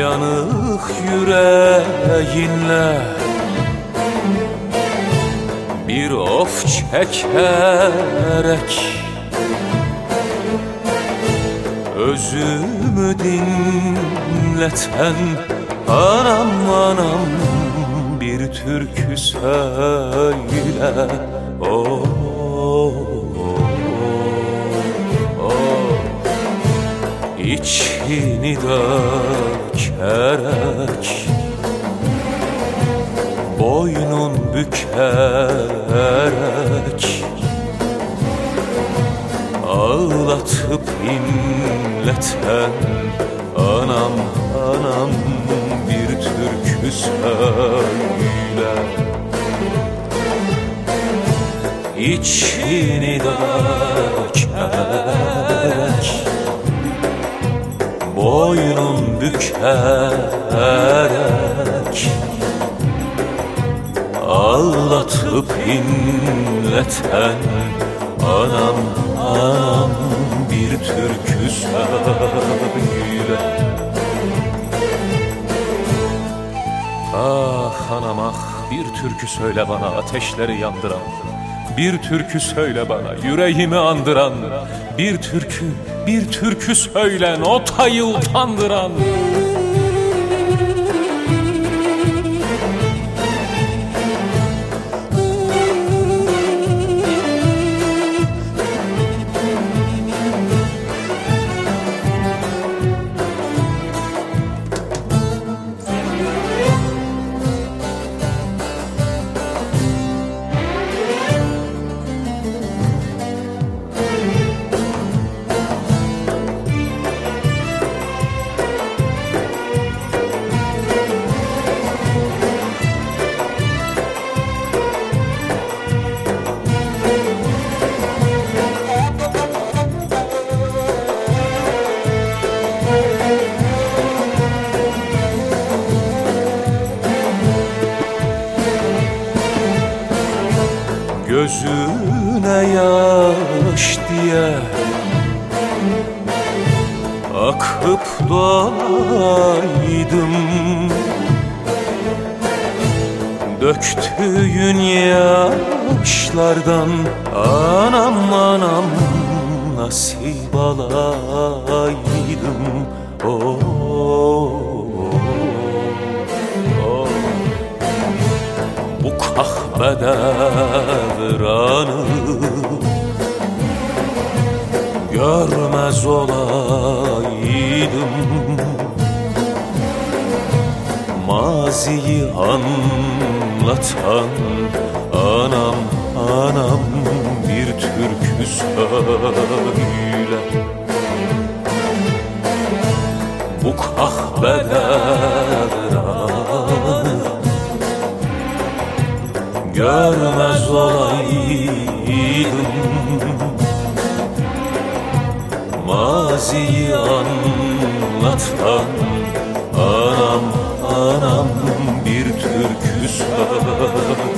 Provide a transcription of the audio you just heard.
Yanık yüreğinle. Bir of çekerek Özümü dinleten Anam anam bir türkü söyle. Oh, İçini dökerek Boynun bükerek Ağlatıp inleten Anam anam bir türkü söyle. İçini dökerek Boynun bükerek Ağlatıp inleten Anam anam bir türkü söyle. Ah anam ah bir türkü söyle bana ateşleri yandıran Bir türkü söyle bana yüreğimi andıran. Bir türkü bir türkü söyle notayı utandıran Gözüne yaş diye Akıp dolaydım. Döktüğün yaşlardan Anam anam nasip alaydım. Oh, oh, Görmez olaydım. Maziyi anlatan Anam anam bir türkü söyle. Bu kahve devranı görmez olaydım Maziyi anlatan anam anam bir türkü söyle